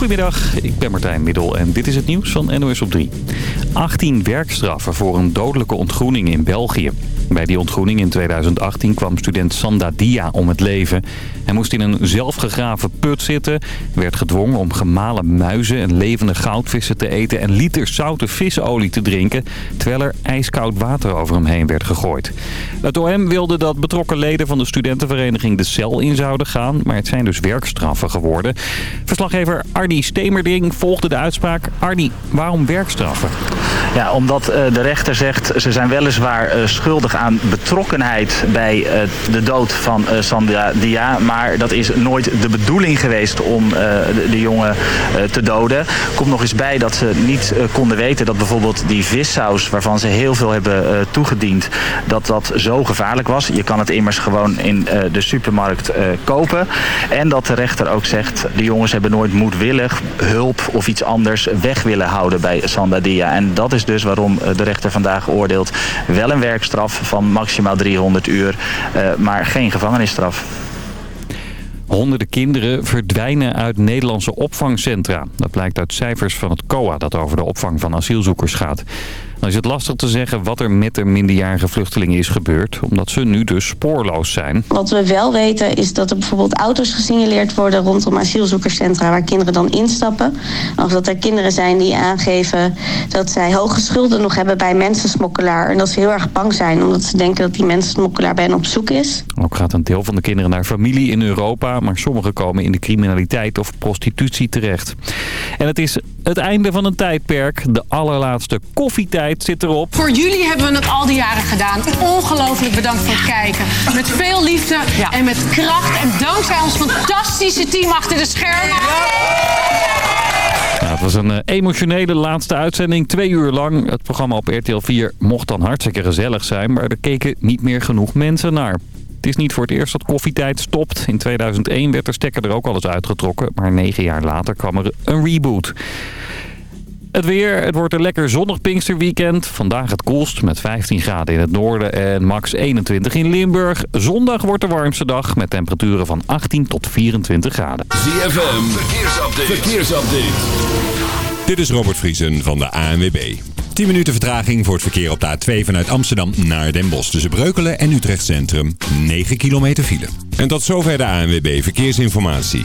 Goedemiddag, ik ben Martijn Middel en dit is het nieuws van NOS op 3. 18 werkstraffen voor een dodelijke ontgroening in België. Bij die ontgroening in 2018 kwam student Sanda Dia om het leven. Hij moest in een zelfgegraven put zitten, werd gedwongen om gemalen muizen en levende goudvissen te eten en liters zoute visolie te drinken, terwijl er ijskoud water over hem heen werd gegooid. Het OM wilde dat betrokken leden van de studentenvereniging de cel in zouden gaan, maar het zijn dus werkstraffen geworden. Verslaggever Arnie Stemerding volgde de uitspraak. Arnie, waarom werkstraffen? Ja, omdat uh, de rechter zegt ze zijn weliswaar uh, schuldig aan betrokkenheid bij uh, de dood van Sandra Dia. Maar dat is nooit de bedoeling geweest om de, de, jongen te doden. Komt nog eens bij dat ze niet konden weten dat bijvoorbeeld die vissaus waarvan ze heel veel hebben toegediend, dat dat zo gevaarlijk was. Je kan het immers gewoon in de supermarkt kopen. En dat de rechter ook zegt, de jongens hebben nooit moedwillig hulp of iets anders weg willen houden bij Sandra Dia. En dat is dus waarom de rechter vandaag oordeelt wel een werkstraf van maximaal 300 uur, maar geen gevangenisstraf. Honderden kinderen verdwijnen uit Nederlandse opvangcentra. Dat blijkt uit cijfers van het COA dat over de opvang van asielzoekers gaat. Dan is het lastig te zeggen wat er met de minderjarige vluchtelingen is gebeurd, omdat ze nu dus spoorloos zijn. Wat we wel weten is dat er bijvoorbeeld auto's gesignaleerd worden rondom asielzoekerscentra waar kinderen dan instappen. Of dat er kinderen zijn die aangeven dat zij hoge schulden nog hebben bij mensensmokkelaar. En dat ze heel erg bang zijn omdat ze denken dat die mensensmokkelaar bij hen op zoek is. Ook gaat een deel van de kinderen naar familie in Europa, maar sommigen komen in de criminaliteit of prostitutie terecht. En het is het einde van een tijdperk, de allerlaatste koffietijd zit erop. Voor jullie hebben we het al die jaren gedaan. Ongelooflijk bedankt voor het kijken. Met veel liefde en met kracht. En dankzij ons fantastische team achter de schermen. Ja, het was een uh, emotionele laatste uitzending, twee uur lang. Het programma op RTL 4 mocht dan hartstikke gezellig zijn, maar er keken niet meer genoeg mensen naar. Het is niet voor het eerst dat koffietijd stopt. In 2001 werd de stekker er ook al eens uitgetrokken, maar negen jaar later kwam er een reboot. Het weer, het wordt een lekker zonnig Pinksterweekend. Vandaag het koelst met 15 graden in het noorden en max 21 in Limburg. Zondag wordt de warmste dag met temperaturen van 18 tot 24 graden. ZFM, verkeersupdate. verkeersupdate. Dit is Robert Vriesen van de ANWB. 10 minuten vertraging voor het verkeer op de A2 vanuit Amsterdam naar Den Bosch. Tussen Breukelen en Utrecht Centrum. 9 kilometer file. En tot zover de ANWB Verkeersinformatie.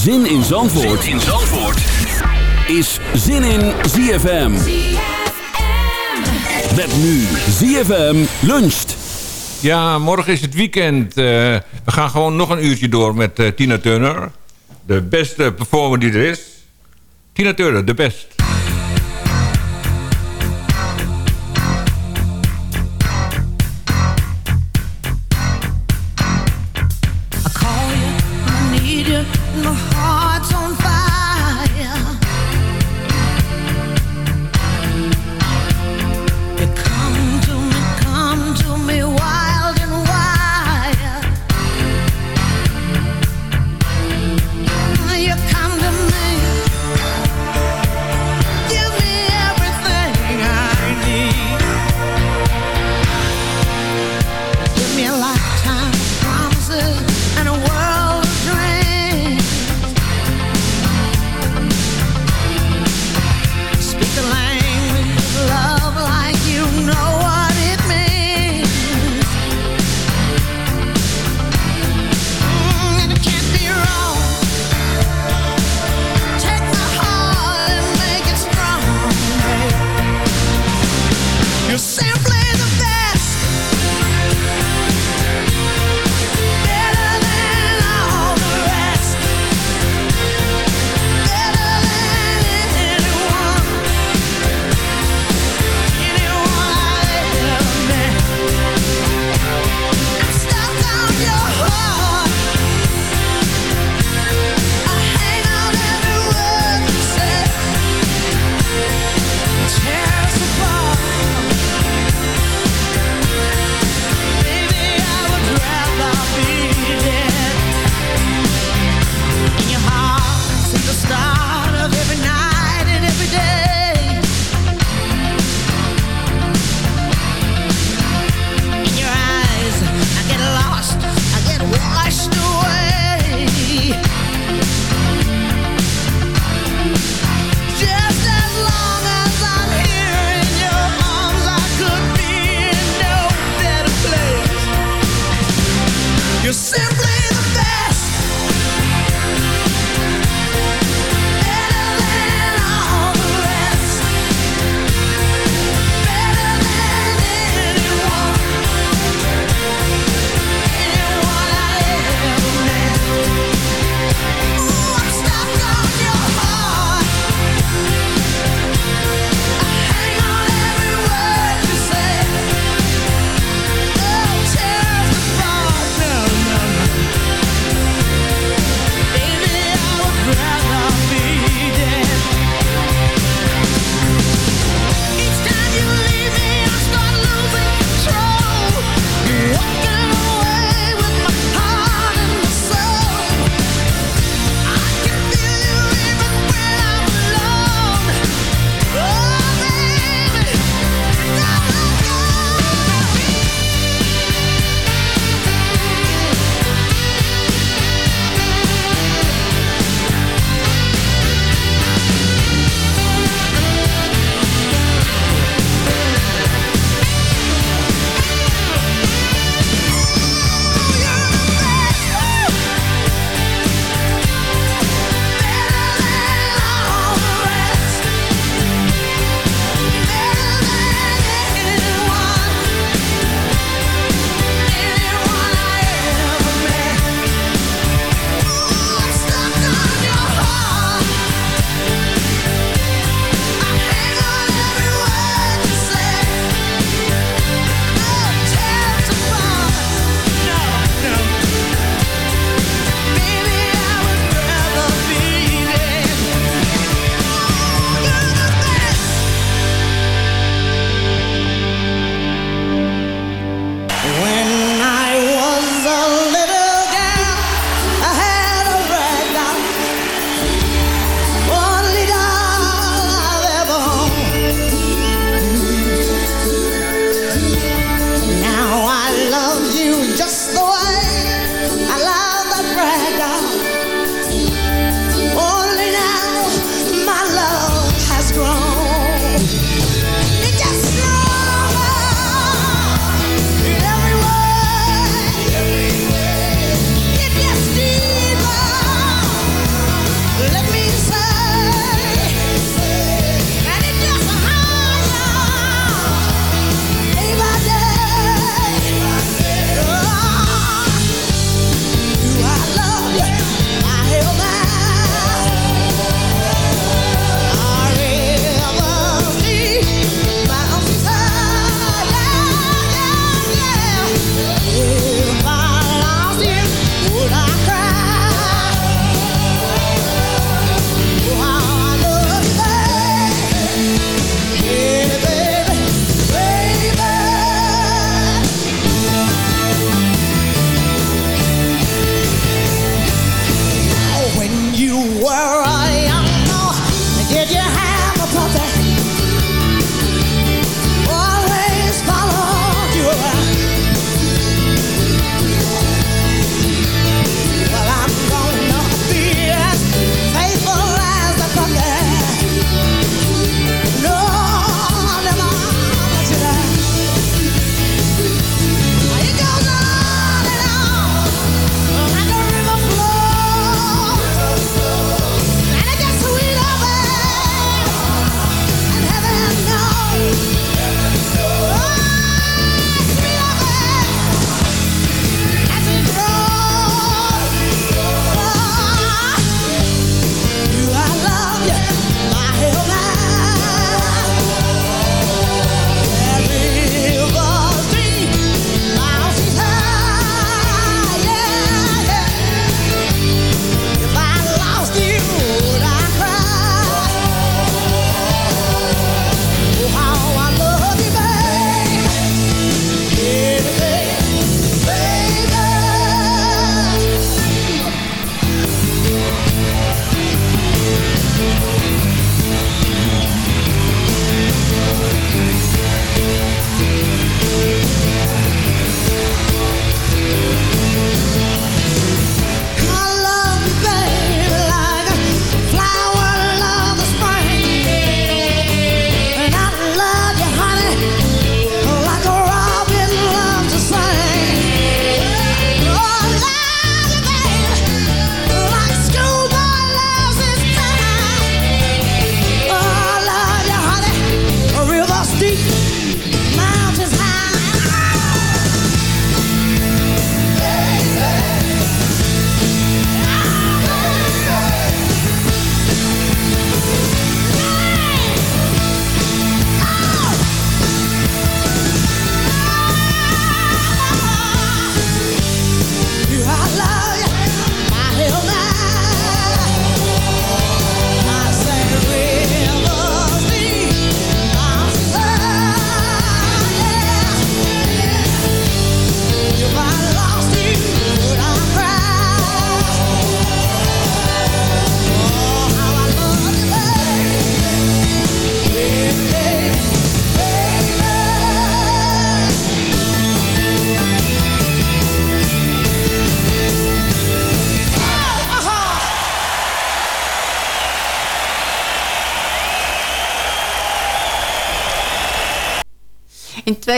Zin in Zandvoort, zin in Zandvoort. is Zin in ZFM. Met nu ZFM luncht. Ja, morgen is het weekend. Uh, we gaan gewoon nog een uurtje door met uh, Tina Turner. De beste performer die er is. Tina Turner, de best.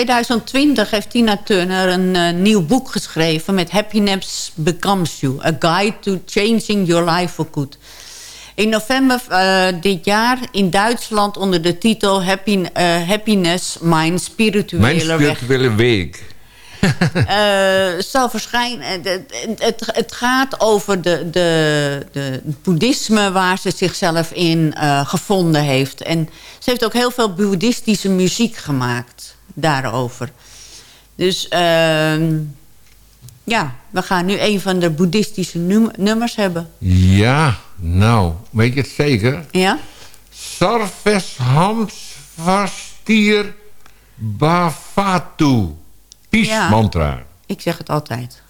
2020 heeft Tina Turner een uh, nieuw boek geschreven... met Happiness Becomes You. A Guide to Changing Your Life for Good. In november uh, dit jaar in Duitsland onder de titel Happy, uh, Happiness, Mijn Spirituele, Mijn spirituele Weg. uh, zal verschijnen. Het, het, het, gaat over de, de, de boeddhisme waar ze zichzelf in gevonden heeft. En ze heeft ook heel veel boeddhistische muziek gemaakt daarover. Dus uh, ja, we gaan nu een van de boeddhistische num nummers hebben. Ja, nou, weet je het zeker? Ja. Sarveshams Bhavatu. Peace ja, mantra. Ik zeg het altijd.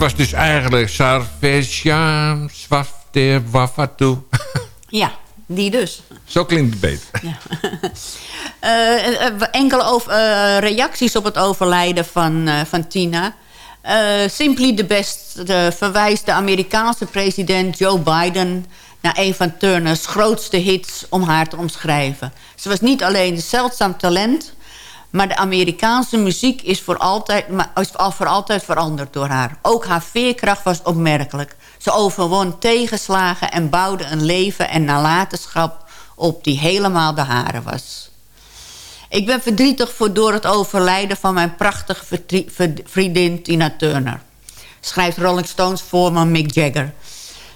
Was dus eigenlijk Sarvesham Swafte Wafatu. Ja, die dus. Zo klinkt het beter. Ja. Uh, enkele over, uh, reacties op het overlijden van, uh, van Tina. Simply the Best verwijst de Amerikaanse president Joe Biden... naar een van Turner's grootste hits om haar te omschrijven. Ze was niet alleen een zeldzaam talent... maar de Amerikaanse muziek is voor altijd, is voor altijd veranderd door haar. Ook haar veerkracht was opmerkelijk. Ze overwon tegenslagen en bouwde een leven en nalatenschap op die helemaal de hare was. Ik ben verdrietig voor door het overlijden van mijn prachtige vriendin Tina Turner. Schrijft Rolling Stones voorman Mick Jagger.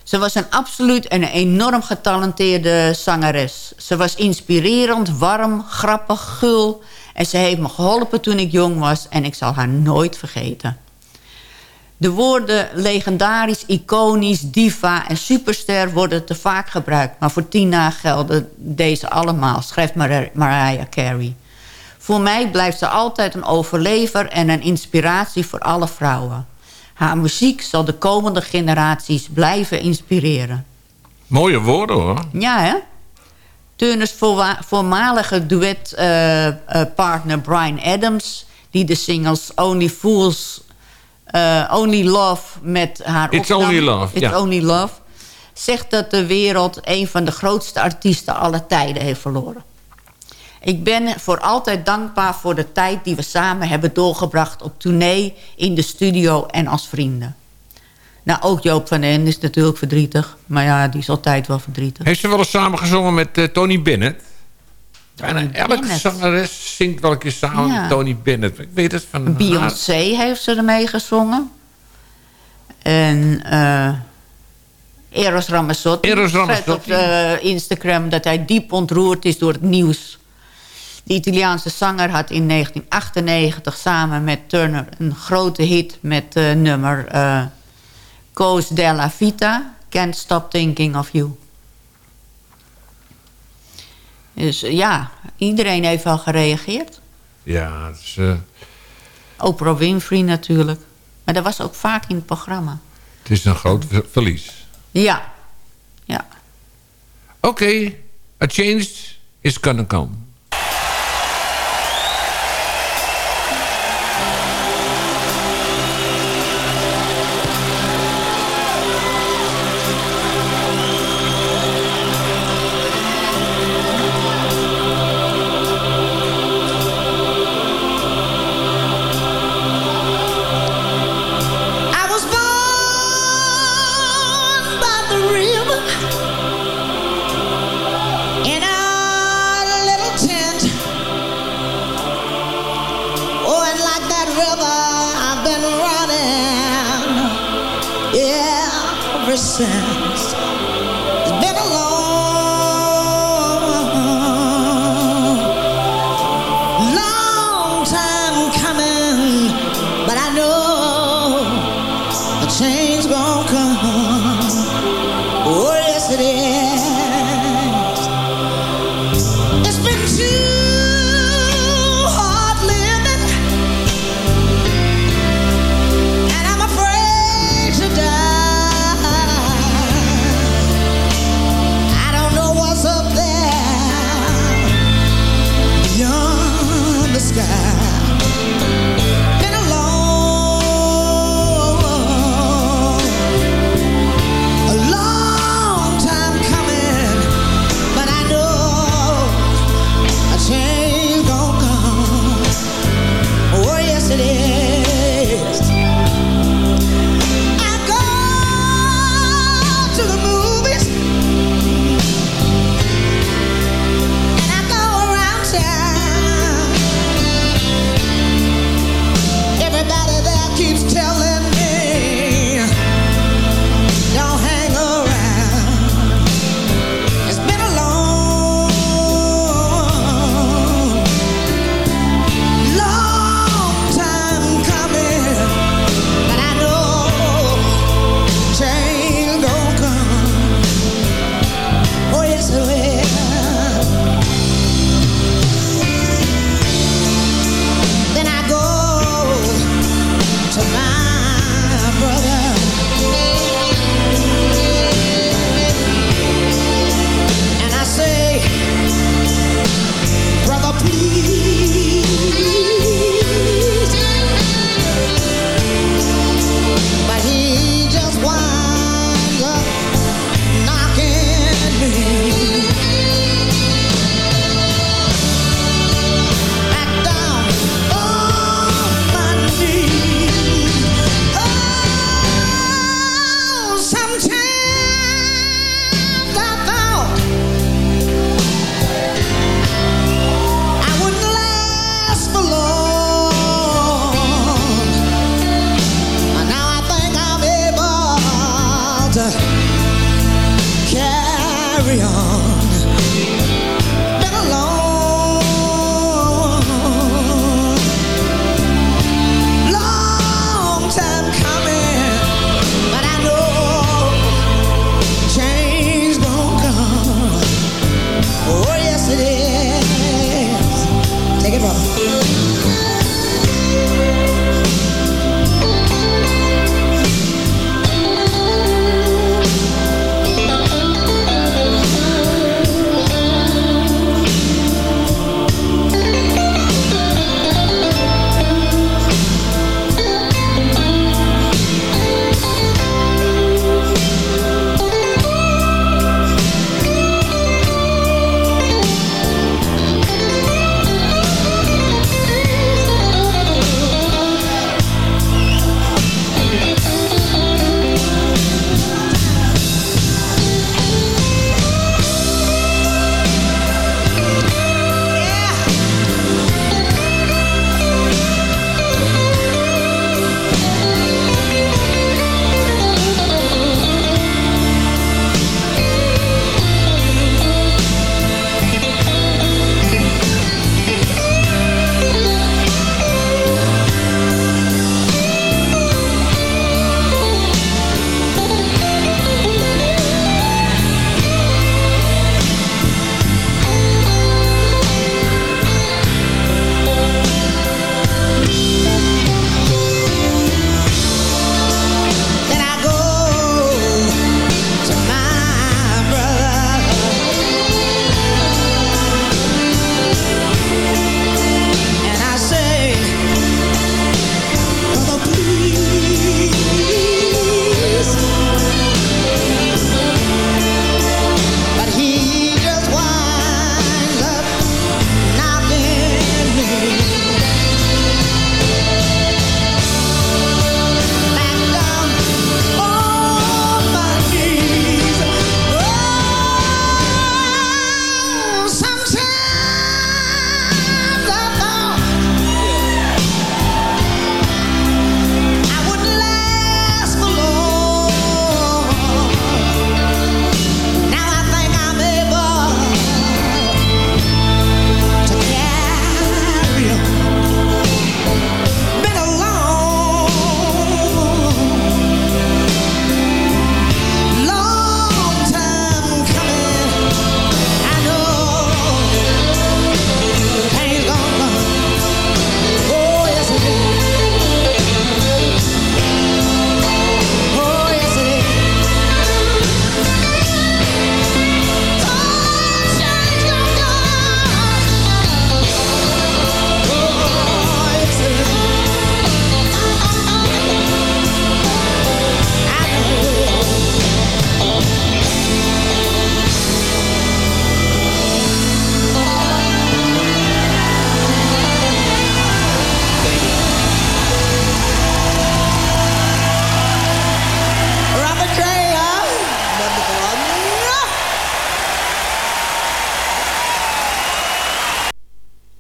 Ze was een absoluut en enorm getalenteerde zangeres. Ze was inspirerend, warm, grappig, gul. En ze heeft me geholpen toen ik jong was en ik zal haar nooit vergeten. De woorden legendarisch, iconisch, diva en superster worden te vaak gebruikt. Maar voor Tina gelden deze allemaal, schrijft Mar Mariah Carey. Voor mij blijft ze altijd een overlever en een inspiratie voor alle vrouwen. Haar muziek zal de komende generaties blijven inspireren. Mooie woorden hoor. Ja hè? Turners voormalige duetpartner uh, uh, Brian Adams... die de singles Only Fools uh, Only Love met haar It's Only Love, It's Only Love. Zegt dat de wereld een van de grootste artiesten aller tijden heeft verloren. Ik ben voor altijd dankbaar voor de tijd die we samen hebben doorgebracht... op tournee, in de studio en als vrienden. Nou, ook Joop van den is natuurlijk verdrietig. Maar ja, die is altijd wel verdrietig. Heeft ze wel eens samen gezongen met uh, Tony Bennett? Bijna elke zangeres zingt wel een keer samen met Tony Bennett. Ik weet het van Beyoncé heeft ze ermee gezongen. En uh, Eros Ramazzotti. Eros Ramazzotti. op uh, Instagram dat hij diep ontroerd is door het nieuws. De Italiaanse zanger had in 1998 samen met Turner een grote hit met uh, nummer Cause della Vita. Can't Stop Thinking of You. Dus ja, iedereen heeft wel gereageerd. Ja, dus, uh... Oprah Winfrey natuurlijk. Maar dat was ook vaak in het programma. Het is een groot verlies. Ja, ja. Oké, okay. a change is gonna come. sand.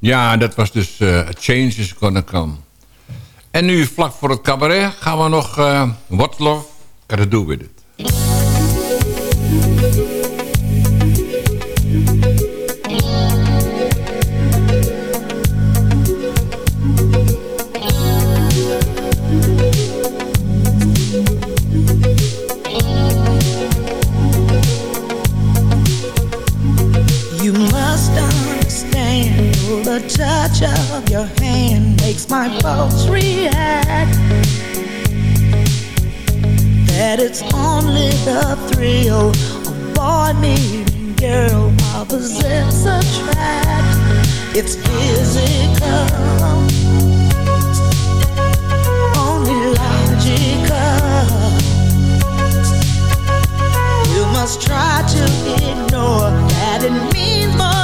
Ja, dat was dus uh, Change is Gonna Come. En nu vlak voor het cabaret gaan we nog... Uh, What Love Gotta Do With It. Of your hand makes my pulse react. That it's only the thrill of boy meeting girl opposites attract. It's physical, only logical. You must try to ignore that it means more.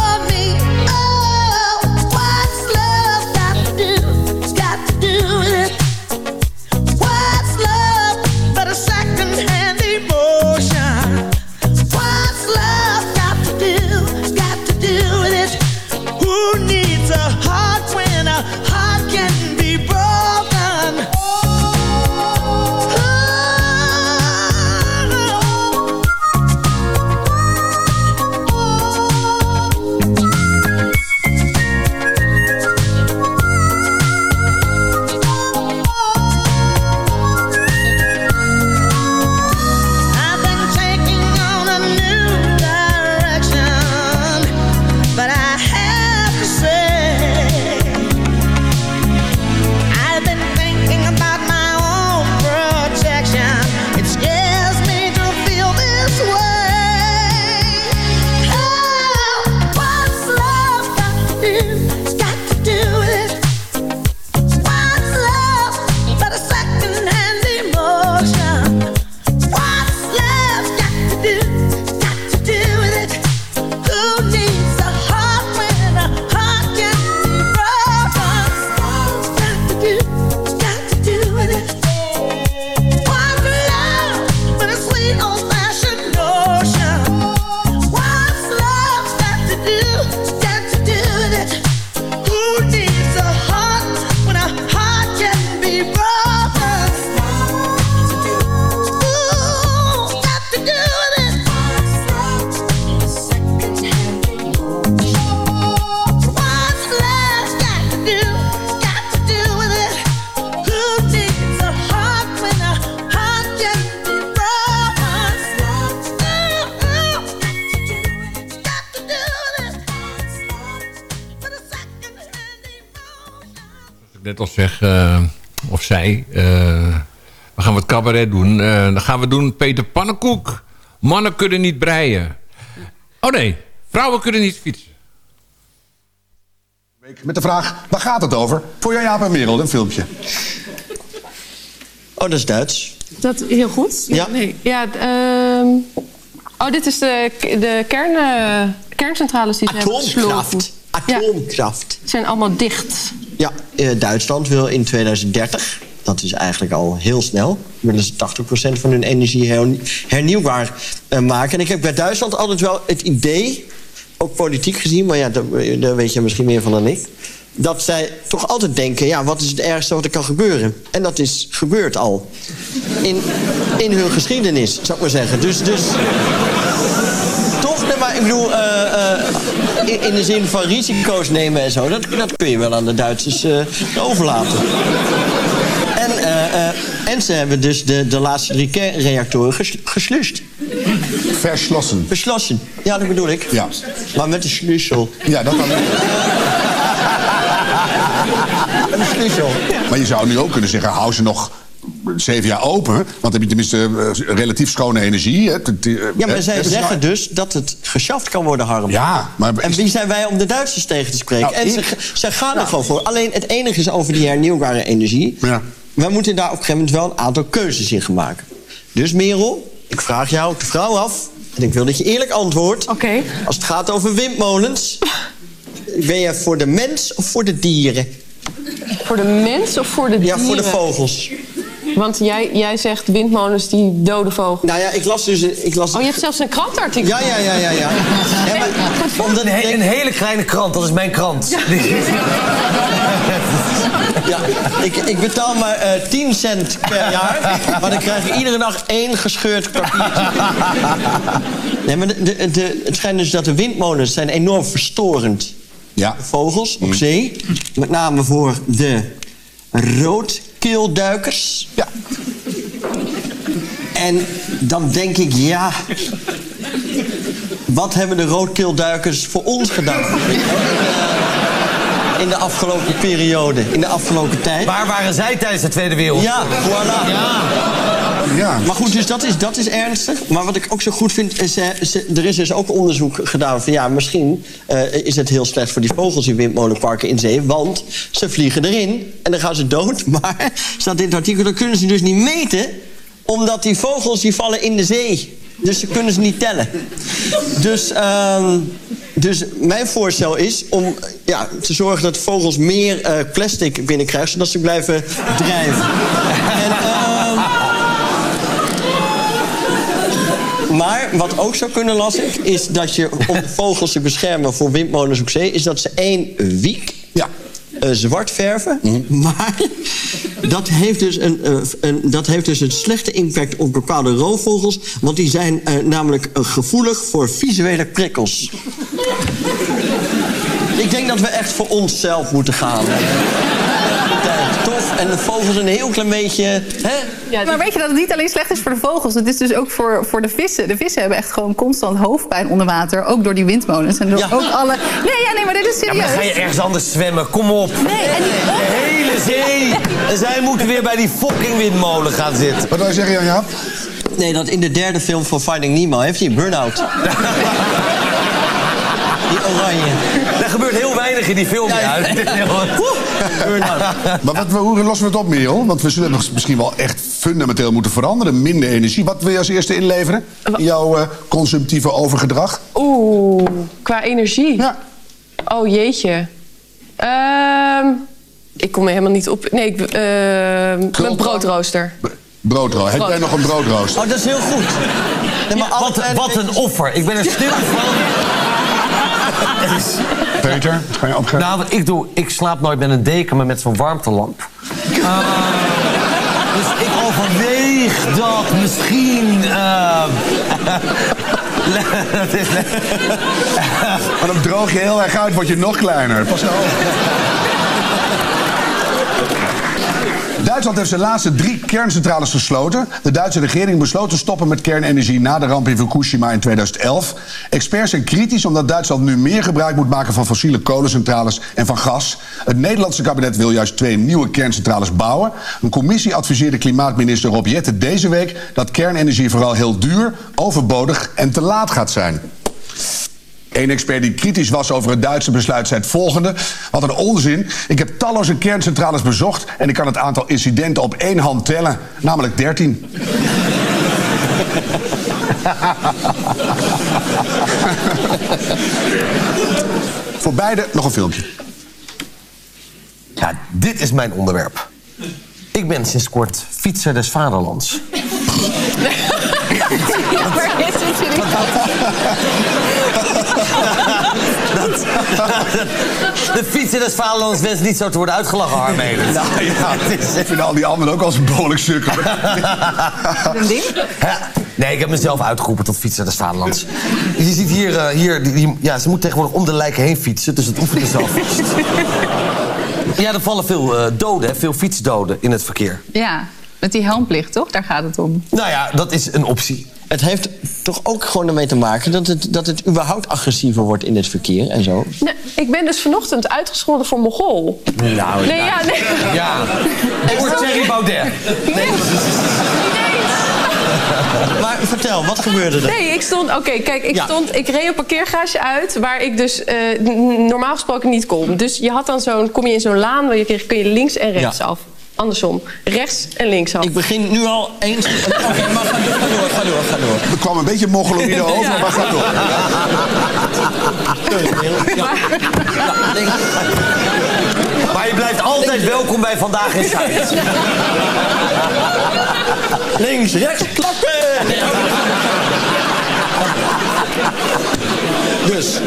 cabaret doen. Uh, dan gaan we doen Peter Pannenkoek. Mannen kunnen niet breien. Oh nee, vrouwen kunnen niet fietsen. Met de vraag, waar gaat het over? Voor jou Jaap en Merel, een filmpje. Oh, dat is Duits. Dat heel goed? Ja. Nee, ja uh, oh, dit is de, de kern, uh, kerncentrales die Atomkraft. Atomkraft. Ja, zijn allemaal dicht. Ja, uh, Duitsland wil in 2030 dat is eigenlijk al heel snel. Willen ze 80% van hun energie hernieuwbaar uh, maken. En ik heb bij Duitsland altijd wel het idee, ook politiek gezien... maar ja, daar, weet je misschien meer van dan ik... dat zij toch altijd denken, ja, wat is het ergste wat er kan gebeuren? En dat is gebeurd al. In, in hun geschiedenis, zou ik maar zeggen. Dus... dus maar ik bedoel, uh, in, in, de zin van risico's nemen en zo... dat, dat kun je wel aan de Duitsers overlaten. Uh, En ze hebben dus de, de laatste drie kernreactoren ges, geslust. Verslossen. Verslossen. Ja, dat bedoel ik. Ja. Maar met een slussel. Ja, dat kan Een slussel. Maar je zou nu ook kunnen zeggen, hou ze nog zeven jaar open. Want dan heb je tenminste eh, relatief schone energie. Hè. Eh, Ja, maar zij zeggen nou- dus dat het geschaft kan worden, Harm. Ja, maar... En wie zijn wij om de Duitsers tegen te spreken? Nou, en ze, ze gaan er gewoon voor. Alleen het enige is over die hernieuwbare energie. Ja. Wij moeten daar op een gegeven moment wel een aantal keuzes in gaan maken. Dus Merel, ik vraag jou de vrouw af. En ik wil dat je eerlijk antwoordt. Oké. Als het gaat over windmolens. Ben je voor de mens of voor de dieren? Voor de mens of voor de Ja, dieren? voor de vogels. Want jij, jij zegt windmolens die doden vogels. Nou ja, ik las dus... Ik las... Oh, je hebt zelfs een krantenartikel. Ja, ja, ja, ja. ja. ja maar, omdat Een, he- hele kleine krant, dat is mijn krant. Ja, ik, ik betaal maar eh 10 cent per jaar. Maar dan krijg ik iedere dag één gescheurd papiertje. Nee, maar de, de, de- het schijnt dus dat de windmolens zijn enorm verstorend. Ja. Vogels op zee. Met name voor de roodkeelduikers. Ja. En dan denk ik, ja... Wat hebben de roodkeelduikers voor ons gedaan? In de afgelopen periode, in de afgelopen tijd. Waar waren zij tijdens de Tweede Wereldoorlog? Ja, voilà. Ja. Maar goed, dus dat is, dat is ernstig. Maar wat ik ook zo goed vind, is, eh, ze- er is dus ook onderzoek gedaan van ja, misschien eh, is het heel slecht voor die vogels in windmolenparken in zee, want ze vliegen erin en dan gaan ze dood. Maar staat in het artikel, dat kunnen ze dus niet meten, omdat die vogels die vallen in de zee. Dus ze kunnen ze niet tellen. Dus, ehm, dus mijn voorstel is om ja, te zorgen dat vogels meer eh, plastic binnenkrijgen, zodat ze blijven drijven. En, ehm, Maar wat ook zou kunnen, las ik, is dat je om vogels te beschermen voor windmolens op zee, is dat ze één wiek Ja. eh, zwart verven. Maar dat heeft, dus een, eh, een, dat heeft dus een slechte impact op bepaalde roofvogels. Want die zijn namelijk gevoelig voor visuele prikkels. Ik denk dat we echt voor onszelf moeten gaan. Tof. En de vogels een heel klein beetje... Hè? maar weet je dat het niet alleen slecht is voor de vogels? Het is dus ook voor, voor de vissen. De vissen hebben echt gewoon constant hoofdpijn onder water. Ook door die windmolens. En door Ja. ook alle... Nee, ja, nee, maar dit is Ja, serieus. maar dan ga je ergens anders zwemmen, kom op. Nee, en die- De hele zee. En zij moeten weer bij die fucking windmolen gaan zitten. Wat wil je zeggen, Jan-Jaap? Nee, dat in de derde film van Finding Nemo heeft hij een burn-out. die oranje. Er gebeurt heel weinig in die film. Ja, Maar wat, hoe lossen we het op, Merel? Want we zullen nog misschien wel echt fundamenteel moeten veranderen. Minder energie. Wat wil je als eerste inleveren? In jouw eh, consumptieve overgedrag? Oeh, qua energie. Ja. Oh jeetje. Ehm, ik kom er helemaal niet op. Nee, ik, ehm mijn broodrooster. Broodrooster. Heb jij nog een broodrooster? Oh, dat is heel goed. Nee, maar Wat, wat een offer. Ik ben er stil van. Is- Peter, ga je opgeven? Nou, wat ik doe, ik slaap nooit met een deken, maar met zo'n warmtelamp. Ah, dus ik overweeg dat misschien... eh, is- Maar dan droog je heel erg uit, word je nog kleiner. Pas nou op. Duitsland heeft zijn laatste drie kerncentrales gesloten. De Duitse regering besloot te stoppen met kernenergie na de ramp in Fukushima in 2011. Experts zijn kritisch omdat Duitsland nu meer gebruik moet maken van fossiele kolencentrales en van gas. Het Nederlandse kabinet wil juist twee nieuwe kerncentrales bouwen. Een commissie adviseerde klimaatminister Rob Jetten deze week dat kernenergie vooral heel duur, overbodig en te laat gaat zijn. Eén expert die kritisch was over het Duitse besluit zei het volgende. Wat een onzin. Ik heb talloze kerncentrales bezocht... en ik kan het aantal incidenten op één hand tellen. Namelijk 13. Voor beide nog een filmpje. Ja, dit is mijn onderwerp. Ik ben sinds kort fietser des vaderlands. Waar is het serieus? De fietser des vaderlands wenst niet zo te worden uitgelachen, Harmelen. Nou ja, ik vind al die anderen ook als een behoorlijk sukkel. Een ding? Ja. Nee, ik heb mezelf uitgeroepen tot fietser des vaderlands. Je ziet hier, eh, hier die, die- ja, ze moet tegenwoordig om de lijken heen fietsen, dus het oefenen zelf. Ja, er vallen veel eh, doden, veel fietsdoden in het verkeer. Ja. Met die helmplicht, toch? Daar gaat het om. Nou ja, dat is een optie. Het heeft toch ook gewoon ermee te maken dat het, dat het überhaupt agressiever wordt in het verkeer en zo. Nee, ik ben dus vanochtend uitgescholden voor Mogol. Nou, Nee, ja, nee. Ja. Voor Thierry Baudet. Maar vertel, wat gebeurde er? Nee, ik stond. Oké, kijk, ik Ja. stond. Ik reed een parkeergarage uit waar ik dus eh, normaal gesproken niet kom. Dus je had dan zo'n. Kom je in zo'n laan waar je kun je links en rechts Ja. af. Andersom. Rechts en links af. Ik begin nu al eens... Oké, maar ga door, ga door, ga door, ga door. Er kwam een beetje mongoloïde over, Ja. maar ga door. Maar je blijft altijd welkom bij Vandaag in Zuid. Links, rechts, klappen! Dus.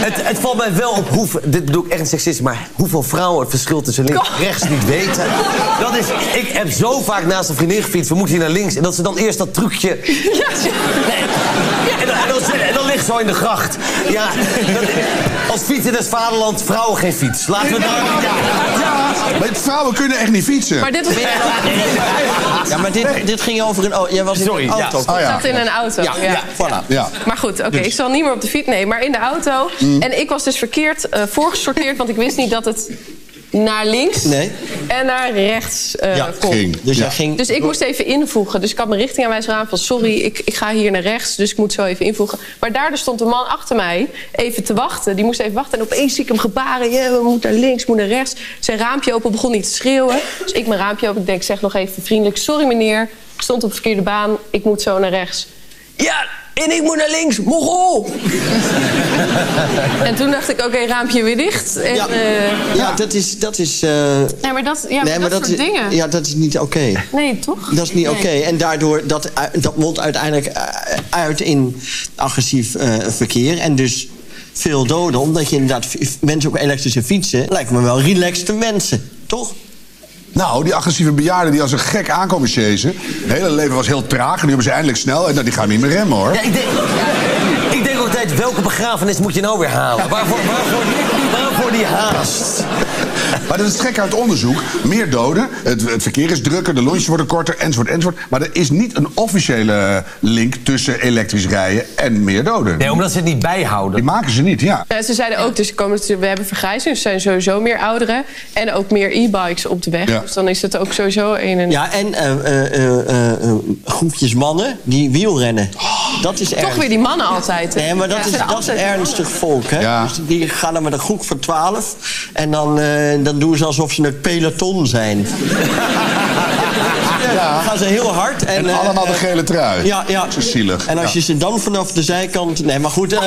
Het, het valt mij wel op hoeveel, dit bedoel ik echt een seksist, maar hoeveel vrouwen het verschil tussen links en rechts niet weten. Dat is, ik heb zo vaak naast een vriendin gefietst, we moeten hier naar links. En dat ze dan eerst dat trucje... Nee. En, dan, en, dan, en dan ligt zo in de gracht. Ja, dat, als fietsen het vaderland, vrouwen geen fiets. Laten we daar... Ja. Maar vrouwen kunnen echt niet fietsen. Maar dit was. Ja, maar dit, dit ging over een... Oh, jij was in Sorry, een ja. auto. Oh Ik ja. zat in een auto. Ja, ja, voilà. Ja. Maar goed, oké, Dus. ik zal niet meer op de fiets. Nee, maar in de auto. En ik was dus verkeerd eh, voorgesorteerd, want ik wist niet dat het naar links Nee. en naar rechts eh Ja, kon. ging. Dus Ja. ging... Dus ik moest even invoegen. Dus ik had mijn richtingaanwijzer aan van sorry, ik, ik ga hier naar rechts. Dus ik moet zo even invoegen. Maar daardoor stond een man achter mij even te wachten. Die moest even wachten. En opeens zie ik hem gebaren. Ja, we moeten naar links, we moeten naar rechts. Zijn raampje open, begon niet te schreeuwen. Dus ik mijn raampje open. Ik denk, ik zeg nog even vriendelijk. Sorry meneer, ik stond op de verkeerde baan. Ik moet zo naar rechts. Ja, en ik moet naar links. Mogol! en toen dacht ik, oké, raampje weer dicht. En, Ja. eh, Ja, dat is... Dat is eh, nee, maar dat, ja, nee, maar dat, soort is, dingen. Ja, dat is niet oké. Nee, toch? Dat is niet Nee. oké. En daardoor, dat, dat mondt uiteindelijk eh, uit in agressief eh, verkeer. En dus veel doden. Omdat je inderdaad mensen op elektrische fietsen... lijken me wel relaxte mensen, toch? Nou, die agressieve bejaarden die als een gek aankomen chasen. Het hele leven was heel traag en nu hebben ze eindelijk snel. En nou, die gaan niet meer remmen hoor. Ja, ik, denk, ik denk altijd, welke begrafenis moet je nou weer halen? Waarvoor, waarvoor, waarvoor die haast? Maar dat is gek uit onderzoek. Meer doden, het, het verkeer is drukker, de lunches worden korter, enzovoort, enzovoort. Maar er is niet een officiële link tussen elektrisch rijden en meer doden. Nee, omdat ze het niet bijhouden. Die maken ze niet, ja. Ja, ze zeiden ook, dus komen, we hebben vergrijzing, dus er zijn sowieso meer ouderen. En ook meer e-bikes op de weg. Ja. Dus dan is het ook sowieso een en... Ja, en eh, eh, eh, groepjes mannen die wielrennen. Dat is Toch erg. weer die mannen altijd. hè? Nee, maar dat Ja, is, dat is ernstig volk, hè? Ja. Dus die gaan dan met een groep van twaalf... en dan, eh, dan doen ze alsof ze het peloton zijn. ja. Dan gaan ze heel hard. En, En eh, allemaal de gele trui. Ja, ja. Zo zielig. En als Ja. je ze dan vanaf de zijkant... Nee, maar goed... eh,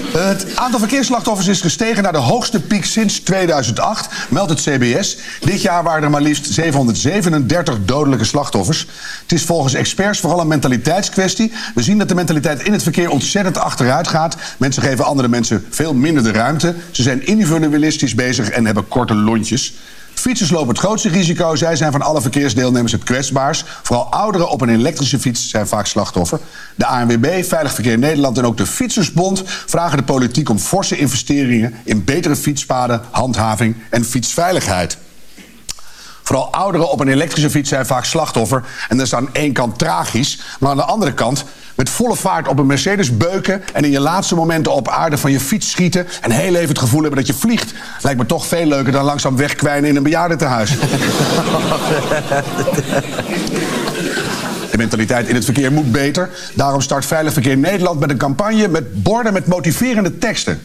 Het aantal verkeersslachtoffers is gestegen naar de hoogste piek sinds 2008, meldt het CBS. Dit jaar waren er maar liefst 737 dodelijke slachtoffers. Het is volgens experts vooral een mentaliteitskwestie. We zien dat de mentaliteit in het verkeer ontzettend achteruit gaat. Mensen geven andere mensen veel minder de ruimte. Ze zijn individualistisch bezig en hebben korte lontjes. Fietsers lopen het grootste risico. Zij zijn van alle verkeersdeelnemers het kwetsbaars. Vooral ouderen op een elektrische fiets zijn vaak slachtoffer. De ANWB, Veilig Verkeer Nederland en ook de Fietsersbond vragen de politiek om forse investeringen in betere fietspaden, handhaving en fietsveiligheid. Vooral ouderen op een elektrische fiets zijn vaak slachtoffer. En dat is aan één kant tragisch. Maar aan de andere kant met volle vaart op een Mercedes beuken... en in je laatste momenten op aarde van je fiets schieten... en heel even het gevoel hebben dat je vliegt. Lijkt me toch veel leuker dan langzaam wegkwijnen in een bejaardentehuis. De mentaliteit in het verkeer moet beter. Daarom start Veilig Verkeer Nederland met een campagne... met borden met motiverende teksten.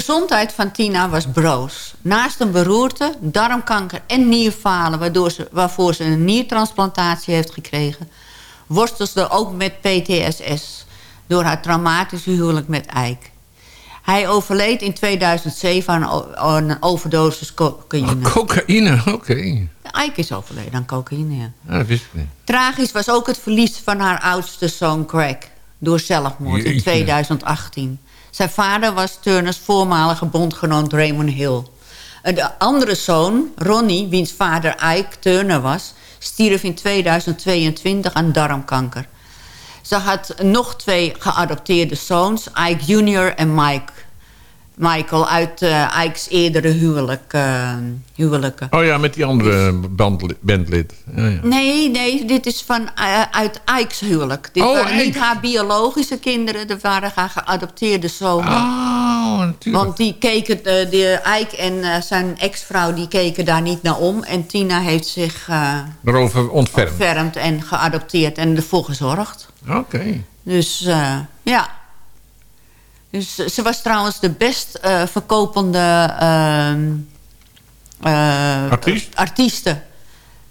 Gezondheid van Tina was broos. Naast een beroerte, darmkanker en nierfalen... Waardoor ze, waarvoor ze een niertransplantatie heeft gekregen... worstelde ze ook met PTSS... door haar traumatische huwelijk met Ike. Hij overleed in 2007 aan, een overdosis cocaïne. Cocaïne, oké. Ike is overleden aan cocaïne, ja. Dat wist ik niet. Tragisch was ook het verlies van haar oudste zoon Craig... door zelfmoord in Jeetje. 2018. Zijn vader was Turners voormalige bondgenoot Raymond Hill. De andere zoon, Ronnie, wiens vader Ike Turner was... stierf in 2022 aan darmkanker. Ze had nog twee geadopteerde zoons, Ike Jr. en Mike. Michael uit eh, Ike's eerdere huwelijk, eh, huwelijken. Oh ja, met die andere bandli- bandlid. Ja, ja. Nee, nee, dit is van, eh, uit Ike's huwelijk. Dit Oh, waren niet haar biologische kinderen, dat waren haar geadopteerde zonen. Oh, natuurlijk. Want die keken, de Ike en zijn ex-vrouw, die keken daar niet naar om. En Tina heeft zich Erover ontfermd. ontfermd en geadopteerd en ervoor gezorgd. Oké. Dus ja. Dus ze was trouwens de best eh, verkopende eh, Artiest? artieste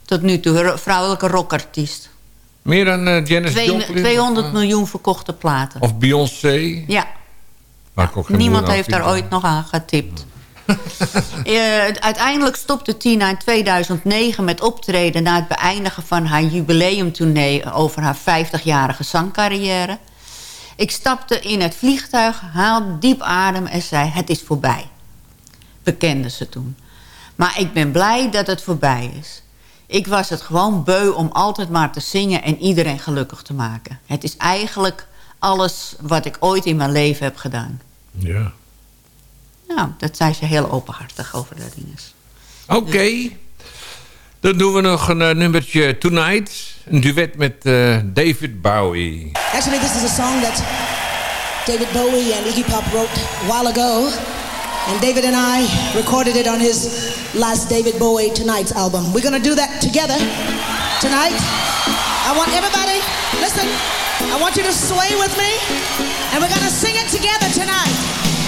tot nu toe. Ro- Vrouwelijke rockartiest. Meer dan eh, Janis Twee- Joplin? 200 miljoen verkochte platen. Of Beyoncé? Ja, Waar ik ook geen niemand heeft daar ooit nog aan getipt. Uiteindelijk stopte Tina in 2009 met optreden... na het beëindigen van haar jubileumtournee... over haar 50-jarige zangcarrière. Ik stapte in het vliegtuig, haalde diep adem en zei... het is voorbij. Bekende ze toen. Maar ik ben blij dat het voorbij is. Ik was het gewoon beu om altijd maar te zingen... en iedereen gelukkig te maken. Het is eigenlijk alles wat ik ooit in mijn leven heb gedaan. Ja. Nou, dat zei ze heel openhartig over de dingen. Oké. Dan doen we nog een eh, nummertje Tonight. Een duet met eh, David Bowie. Actually, this is a song that David Bowie and Iggy Pop wrote a while ago. And David and I recorded it on his last David Bowie Tonight's album. We're gonna do that together tonight. I want everybody, listen, I want you to sway with me. And we're gonna sing it together tonight.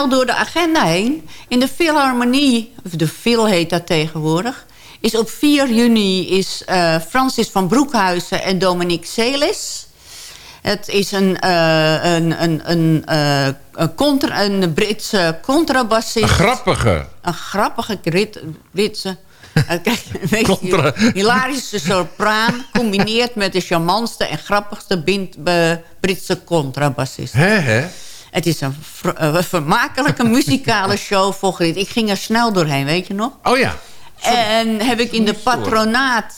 Snel door de agenda heen. In de Philharmonie, of de Phil heet dat tegenwoordig... is op 4 juni is eh, Francis van Broekhuizen en Dominique Celis... Het is een, uh, een, een, een, uh, een, contra, een Britse contrabassist. Een grappige. Een grappige Brit, Britse... kijk, je, hilarische sopraan... combineert met de charmantste en grappigste Britse contrabassist. Hè, hè? Het is een, een vermakelijke muzikale show volgens Ik ging er snel doorheen, weet je nog? Oh ja. En heb ik in de patronaat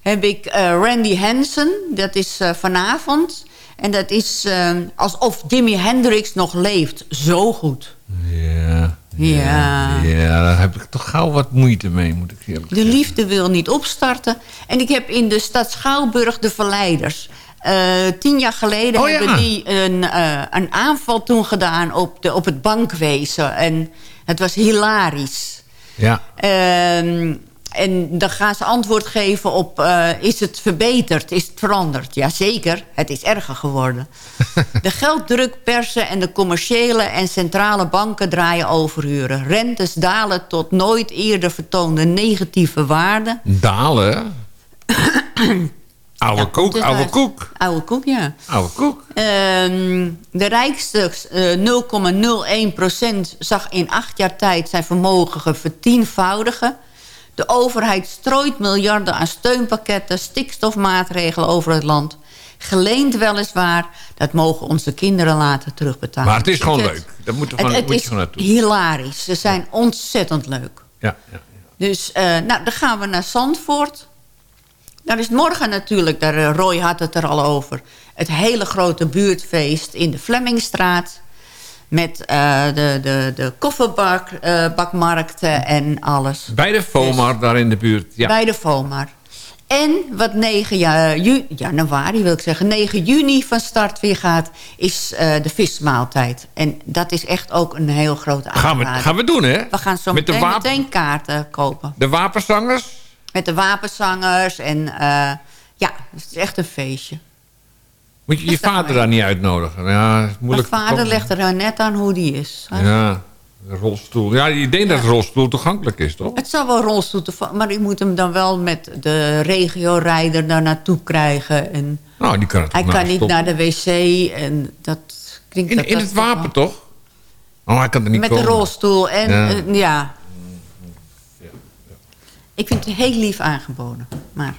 heb ik uh, Randy Hansen. Dat is uh, vanavond. En dat is alsof Jimi Hendrix nog leeft. Zo goed. Ja. Ja. Ja, daar heb ik toch gauw wat moeite mee, moet ik eerlijk De liefde wil niet opstarten. En ik heb in de stad Schouwburg de Verleiders. Uh, tien jaar geleden oh, ja. hebben die een, uh, een aanval toen gedaan op, de, op het bankwezen. En het was hilarisch. Ja. Uh, en dan gaan ze antwoord geven op... Uh, is het verbeterd? Is het veranderd? Jazeker, het is erger geworden. de gelddruk, persen en de commerciële en centrale banken draaien overuren. Rentes dalen tot nooit eerder vertoonde negatieve waarden. Dalen? oude ja, koek, oude koek. Oude koek, ja. Oude koek. Uh, de rijkste uh, 0,01% zag in acht jaar tijd zijn vermogen vertienvoudigen. De overheid strooit miljarden aan steunpakketten, stikstofmaatregelen over het land. Geleend weliswaar, dat mogen onze kinderen later terugbetalen. Maar het is gewoon het, leuk. Dat moet gewoon, het, het moet is je gewoon naartoe. hilarisch. Ze zijn ontzettend leuk. Ja, ja, ja. Dus uh, nou, dan gaan we naar Zandvoort. Daar is morgen natuurlijk, daar, uh, Roy had het er al over... het hele grote buurtfeest in de Flemmingstraat... Met uh, de, de, de kofferbakmarkten uh, en alles. Bij de FOMAR dus, daar in de buurt. Ja. Bij de FOMAR. En wat 9 ja, ju, januari wil ik zeggen, 9 juni van start weer gaat, is uh, de vismaaltijd. En dat is echt ook een heel grote aanrader. Gaan we, gaan we doen, hè? We gaan zo Met meteen, de wapen... meteen kaarten kopen. De wapenzangers? Met de wapenzangers en ja, het is echt een feestje. Moet je je vader daar niet uitnodigen? Ja, moeilijk Mijn vader legt er net aan hoe die is. Ja, rolstoel. Ja, je denkt dat de rolstoel toegankelijk is, toch? Het zal wel rolstoel toegankelijk maar ik moet hem dan wel met de regio-rijder daar naartoe krijgen. En nou, die kan het hij nou kan niet naar de wc en dat klinkt In, dat in dat het wapen, toch? Oh, hij kan er niet Met komen. de rolstoel en Ja. ja. ja. Ik vind het heel lief aangeboden. Maar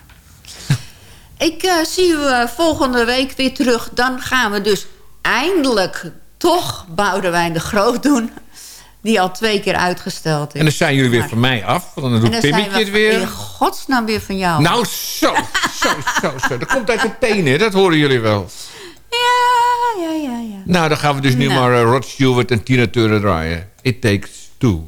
ik uh, zie u uh, volgende week weer terug. Dan gaan we dus eindelijk toch Boudewijn de Groot doen. Die al twee keer uitgesteld is. En dan zijn jullie weer Maar- van mij af. Want dan doet Pimmetje we het weer. in godsnaam weer van jou. Nou, zo, zo, zo, zo. Dat komt uit de tenen, dat horen jullie wel. Ja, ja, ja, ja. Nou, dan gaan we dus nu Nou. maar eh, Rod Stewart en Tina Turner draaien. It Takes Two.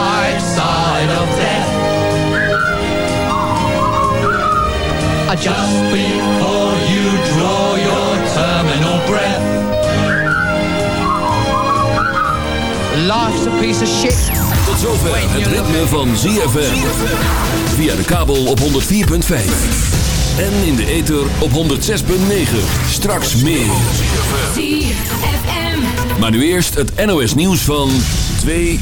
Just before you draw your terminal breath. Life's a piece of shit. Tot zover het ritme van ZFM. Via de kabel op 104.5. En in de ether op 106.9. Straks meer. Maar nu eerst het NOS nieuws van 2